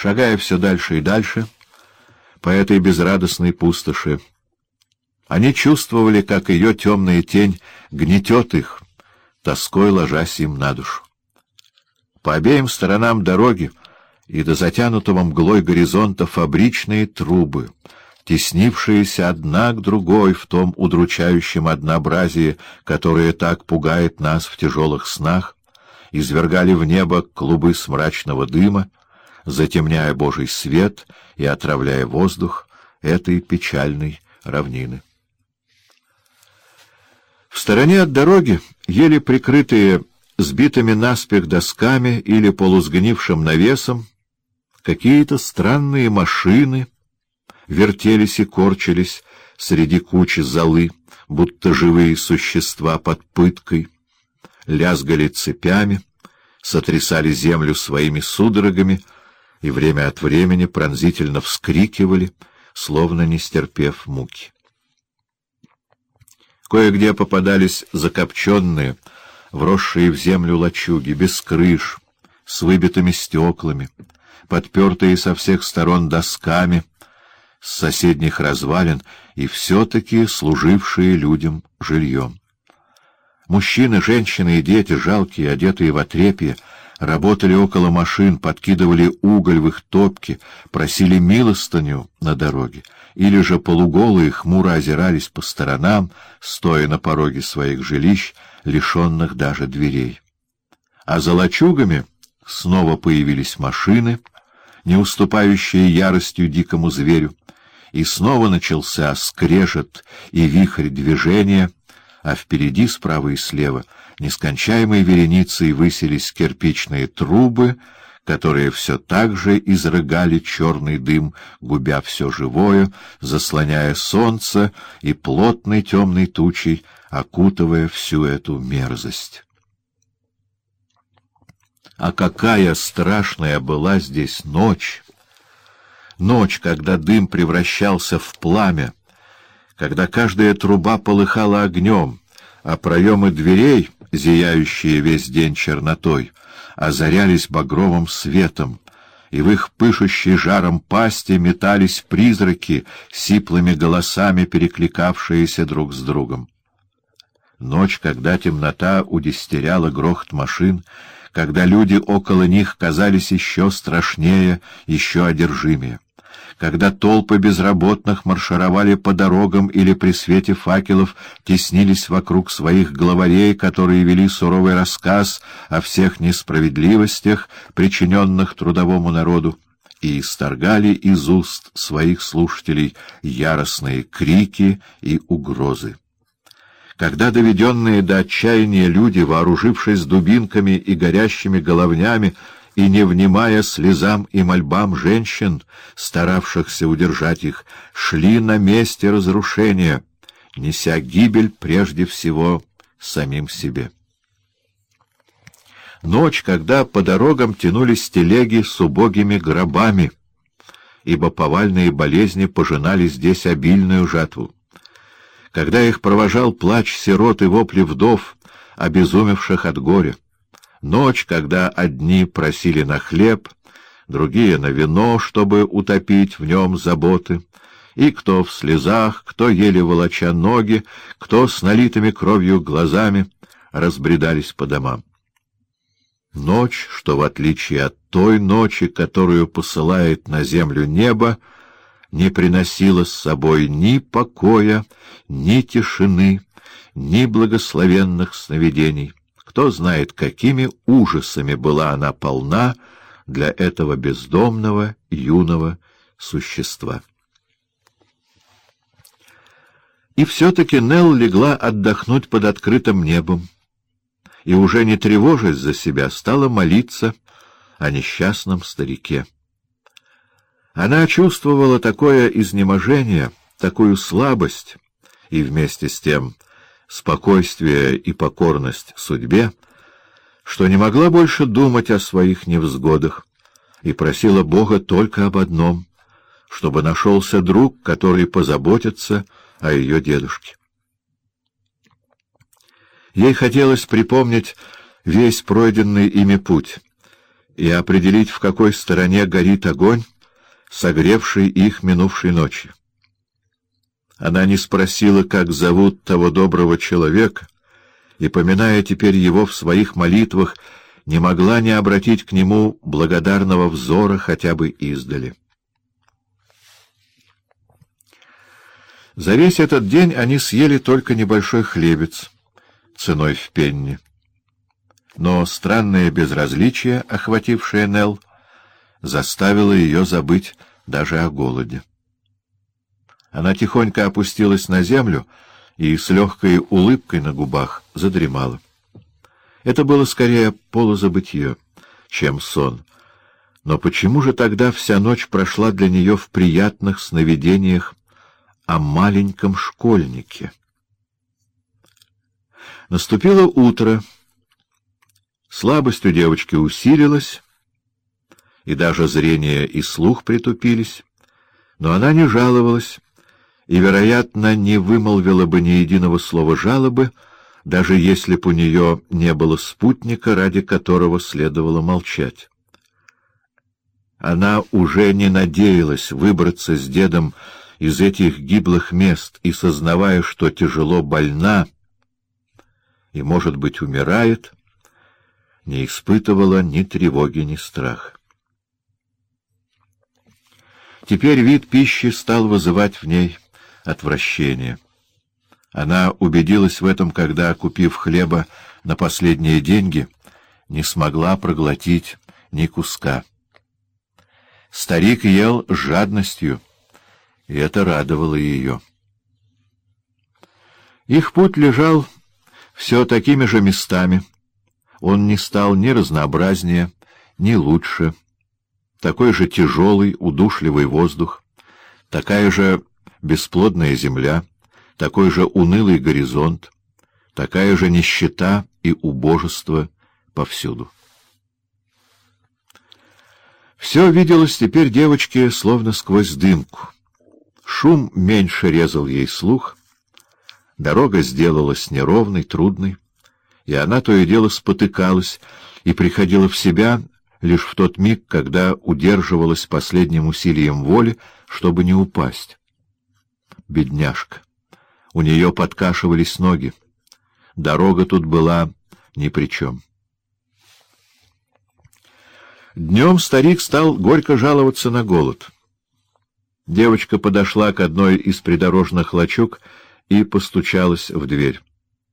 Шагая все дальше и дальше по этой безрадостной пустоши, они чувствовали, как ее темная тень гнетет их, тоской ложась им на душу. По обеим сторонам дороги и до затянутого мглой горизонта фабричные трубы, теснившиеся одна к другой в том удручающем однообразии, которое так пугает нас в тяжелых снах, извергали в небо клубы смрачного дыма, затемняя Божий свет и отравляя воздух этой печальной равнины. В стороне от дороги, еле прикрытые сбитыми наспех досками или полусгнившим навесом, какие-то странные машины вертелись и корчились среди кучи золы, будто живые существа под пыткой, лязгали цепями, сотрясали землю своими судорогами и время от времени пронзительно вскрикивали, словно не стерпев муки. Кое-где попадались закопченные, вросшие в землю лачуги, без крыш, с выбитыми стеклами, подпертые со всех сторон досками, с соседних развалин и все-таки служившие людям жильем. Мужчины, женщины и дети, жалкие, одетые в отрепье, работали около машин, подкидывали уголь в их топки, просили милостыню на дороге, или же полуголые хмуро озирались по сторонам, стоя на пороге своих жилищ, лишенных даже дверей. А за лачугами снова появились машины, не уступающие яростью дикому зверю, и снова начался скрежет и вихрь движения, а впереди, справа и слева, нескончаемой вереницей высились кирпичные трубы, которые все так же изрыгали черный дым, губя все живое, заслоняя солнце и плотной темной тучей, окутывая всю эту мерзость. А какая страшная была здесь ночь! Ночь, когда дым превращался в пламя, когда каждая труба полыхала огнем, а проемы дверей, зияющие весь день чернотой, озарялись багровым светом, и в их пышущей жаром пасти метались призраки, сиплыми голосами перекликавшиеся друг с другом. Ночь, когда темнота удистеряла грохот машин, когда люди около них казались еще страшнее, еще одержимее когда толпы безработных маршировали по дорогам или при свете факелов теснились вокруг своих главарей, которые вели суровый рассказ о всех несправедливостях, причиненных трудовому народу, и исторгали из уст своих слушателей яростные крики и угрозы. Когда доведенные до отчаяния люди, вооружившись дубинками и горящими головнями, и, не внимая слезам и мольбам женщин, старавшихся удержать их, шли на месте разрушения, неся гибель прежде всего самим себе. Ночь, когда по дорогам тянулись телеги с убогими гробами, ибо повальные болезни пожинали здесь обильную жатву. Когда их провожал плач сирот и вопли вдов, обезумевших от горя. Ночь, когда одни просили на хлеб, другие — на вино, чтобы утопить в нем заботы, и кто в слезах, кто еле волоча ноги, кто с налитыми кровью глазами разбредались по домам. Ночь, что, в отличие от той ночи, которую посылает на землю небо, не приносила с собой ни покоя, ни тишины, ни благословенных сновидений. Кто знает, какими ужасами была она полна для этого бездомного юного существа. И все-таки Нелл легла отдохнуть под открытым небом, и, уже не тревожась за себя, стала молиться о несчастном старике. Она чувствовала такое изнеможение, такую слабость, и вместе с тем спокойствие и покорность судьбе, что не могла больше думать о своих невзгодах и просила Бога только об одном — чтобы нашелся друг, который позаботится о ее дедушке. Ей хотелось припомнить весь пройденный ими путь, и определить, в какой стороне горит огонь, согревший их минувшей ночью. Она не спросила, как зовут того доброго человека, и, поминая теперь его в своих молитвах, не могла не обратить к нему благодарного взора хотя бы издали. За весь этот день они съели только небольшой хлебец ценой в пенни. Но странное безразличие, охватившее Нелл, заставило ее забыть даже о голоде. Она тихонько опустилась на землю и с легкой улыбкой на губах задремала. Это было скорее полузабытье, чем сон. Но почему же тогда вся ночь прошла для нее в приятных сновидениях о маленьком школьнике. Наступило утро. Слабость у девочки усилилась, и даже зрение и слух притупились, но она не жаловалась и, вероятно, не вымолвила бы ни единого слова жалобы, даже если б у нее не было спутника, ради которого следовало молчать. Она уже не надеялась выбраться с дедом из этих гиблых мест и, сознавая, что тяжело больна и, может быть, умирает, не испытывала ни тревоги, ни страха. Теперь вид пищи стал вызывать в ней отвращение. Она убедилась в этом, когда, купив хлеба на последние деньги, не смогла проглотить ни куска. Старик ел с жадностью — и это радовало ее. Их путь лежал все такими же местами. Он не стал ни разнообразнее, ни лучше. Такой же тяжелый, удушливый воздух, такая же бесплодная земля, такой же унылый горизонт, такая же нищета и убожество повсюду. Все виделось теперь девочке словно сквозь дымку. Шум меньше резал ей слух, дорога сделалась неровной, трудной, и она то и дело спотыкалась и приходила в себя лишь в тот миг, когда удерживалась последним усилием воли, чтобы не упасть. Бедняжка! У нее подкашивались ноги. Дорога тут была ни при чем. Днем старик стал горько жаловаться на голод — Девочка подошла к одной из придорожных лачуг и постучалась в дверь.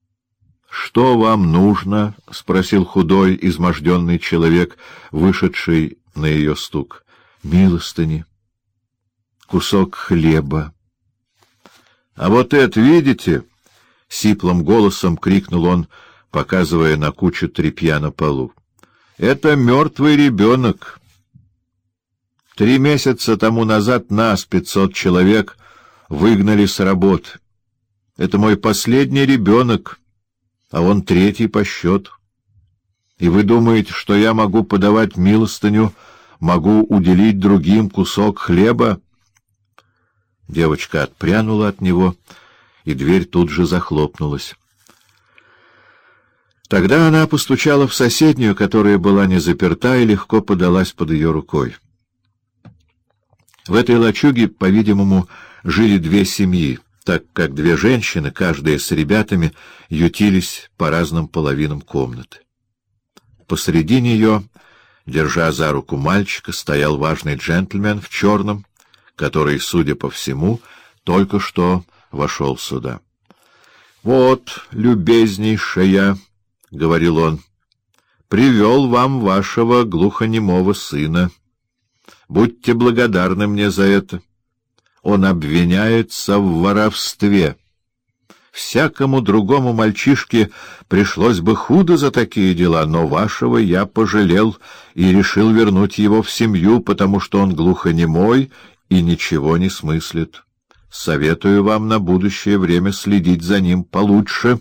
— Что вам нужно? — спросил худой, изможденный человек, вышедший на ее стук. — Милостыни. — Кусок хлеба. — А вот это видите? — сиплым голосом крикнул он, показывая на кучу тряпья на полу. — Это мертвый ребенок. — Три месяца тому назад нас, пятьсот человек, выгнали с работы. Это мой последний ребенок, а он третий по счету. И вы думаете, что я могу подавать милостыню, могу уделить другим кусок хлеба? Девочка отпрянула от него, и дверь тут же захлопнулась. Тогда она постучала в соседнюю, которая была не заперта, и легко подалась под ее рукой. В этой лачуге, по-видимому, жили две семьи, так как две женщины, каждая с ребятами, ютились по разным половинам комнаты. Посреди нее, держа за руку мальчика, стоял важный джентльмен в черном, который, судя по всему, только что вошел сюда. — Вот, любезнейшая, — говорил он, — привел вам вашего глухонемого сына. — Будьте благодарны мне за это. Он обвиняется в воровстве. Всякому другому мальчишке пришлось бы худо за такие дела, но вашего я пожалел и решил вернуть его в семью, потому что он глухонемой и ничего не смыслит. Советую вам на будущее время следить за ним получше.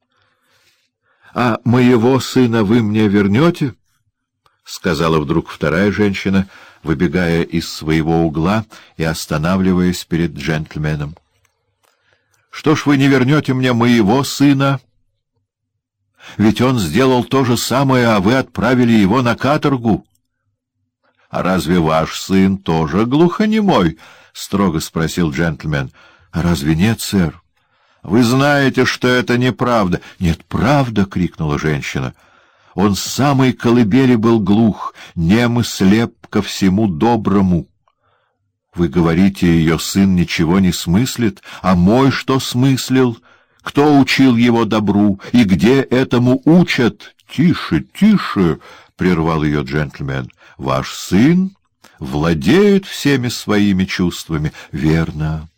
— А моего сына вы мне вернете? —— сказала вдруг вторая женщина, выбегая из своего угла и останавливаясь перед джентльменом. — Что ж вы не вернете мне моего сына? Ведь он сделал то же самое, а вы отправили его на каторгу. — А разве ваш сын тоже глухонемой? — строго спросил джентльмен. — разве нет, сэр? — Вы знаете, что это неправда. — Нет, правда! — крикнула женщина. Он с самой колыбели был глух, нем и слеп ко всему доброму. Вы говорите, ее сын ничего не смыслит, а мой что смыслил? Кто учил его добру и где этому учат? Тише, тише! — прервал ее джентльмен. Ваш сын владеет всеми своими чувствами. Верно.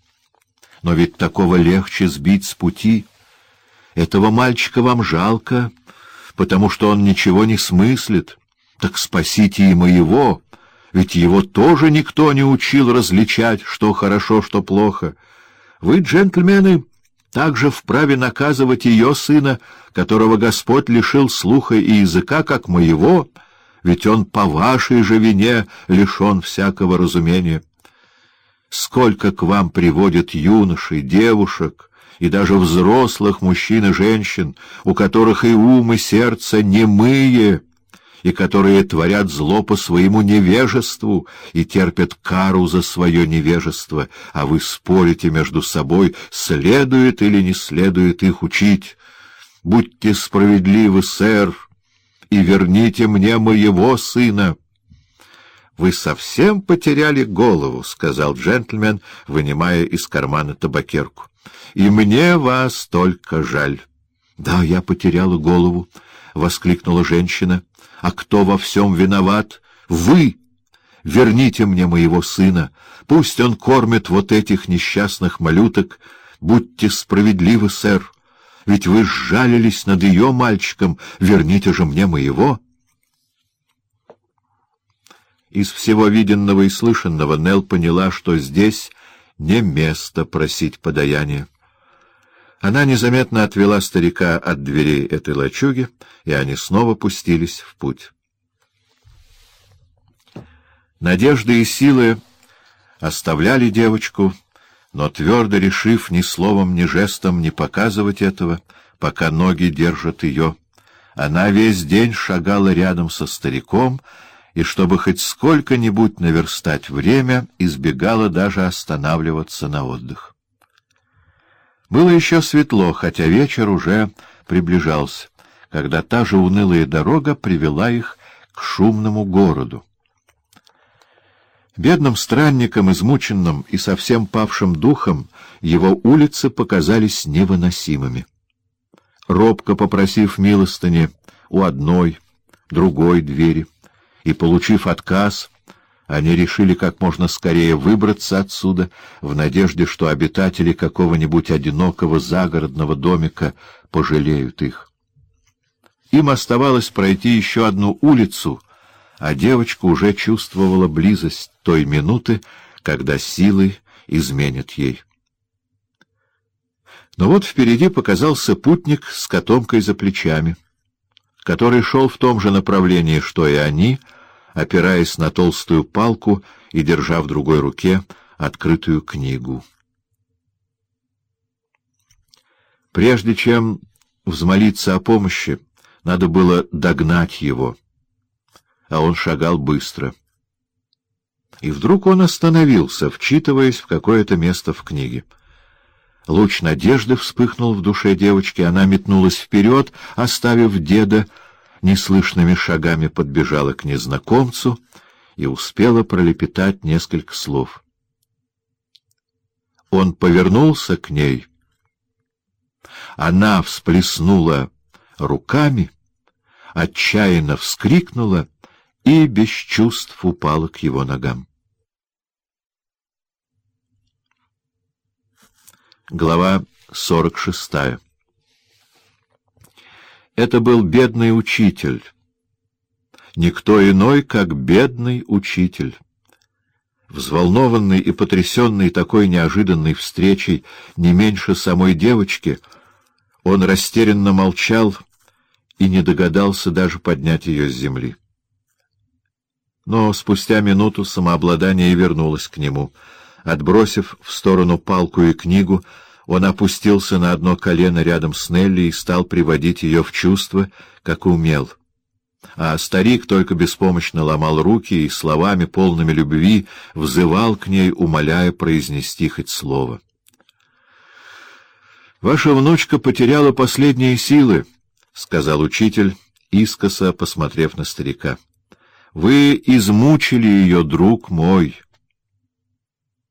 Но ведь такого легче сбить с пути. Этого мальчика вам жалко, потому что он ничего не смыслит. Так спасите и моего, ведь его тоже никто не учил различать, что хорошо, что плохо. Вы, джентльмены, также вправе наказывать ее сына, которого Господь лишил слуха и языка, как моего, — ведь он по вашей же вине лишен всякого разумения. Сколько к вам приводят юношей, девушек и даже взрослых мужчин и женщин, у которых и ум, и сердце немые, и которые творят зло по своему невежеству и терпят кару за свое невежество, а вы спорите между собой, следует или не следует их учить. Будьте справедливы, сэр, и верните мне моего сына. — Вы совсем потеряли голову, — сказал джентльмен, вынимая из кармана табакерку. — И мне вас только жаль. — Да, я потеряла голову, — воскликнула женщина. — А кто во всем виноват? — Вы! Верните мне моего сына. Пусть он кормит вот этих несчастных малюток. Будьте справедливы, сэр ведь вы сжалились над ее мальчиком, верните же мне моего. Из всего виденного и слышанного Нел поняла, что здесь не место просить подаяния. Она незаметно отвела старика от дверей этой лачуги, и они снова пустились в путь. Надежды и силы оставляли девочку, но твердо решив ни словом, ни жестом не показывать этого, пока ноги держат ее, она весь день шагала рядом со стариком и, чтобы хоть сколько-нибудь наверстать время, избегала даже останавливаться на отдых. Было еще светло, хотя вечер уже приближался, когда та же унылая дорога привела их к шумному городу. Бедным странникам, измученным и совсем павшим духом, его улицы показались невыносимыми. Робко попросив милостыни у одной, другой двери, и, получив отказ, они решили как можно скорее выбраться отсюда, в надежде, что обитатели какого-нибудь одинокого загородного домика пожалеют их. Им оставалось пройти еще одну улицу — а девочка уже чувствовала близость той минуты, когда силы изменят ей. Но вот впереди показался путник с котомкой за плечами, который шел в том же направлении, что и они, опираясь на толстую палку и держа в другой руке открытую книгу. Прежде чем взмолиться о помощи, надо было догнать его — а он шагал быстро. И вдруг он остановился, вчитываясь в какое-то место в книге. Луч надежды вспыхнул в душе девочки, она метнулась вперед, оставив деда, неслышными шагами подбежала к незнакомцу и успела пролепетать несколько слов. Он повернулся к ней. Она всплеснула руками, отчаянно вскрикнула и без чувств упала к его ногам. Глава сорок шестая Это был бедный учитель, никто иной, как бедный учитель. Взволнованный и потрясенный такой неожиданной встречей не меньше самой девочки, он растерянно молчал и не догадался даже поднять ее с земли. Но спустя минуту самообладание вернулось к нему. Отбросив в сторону палку и книгу, Он опустился на одно колено рядом с Нелли и стал приводить ее в чувство, как умел. А старик только беспомощно ломал руки и словами, полными любви, взывал к ней, умоляя произнести хоть слово. «Ваша внучка потеряла последние силы», — сказал учитель, искоса посмотрев на старика. «Вы измучили ее, друг мой».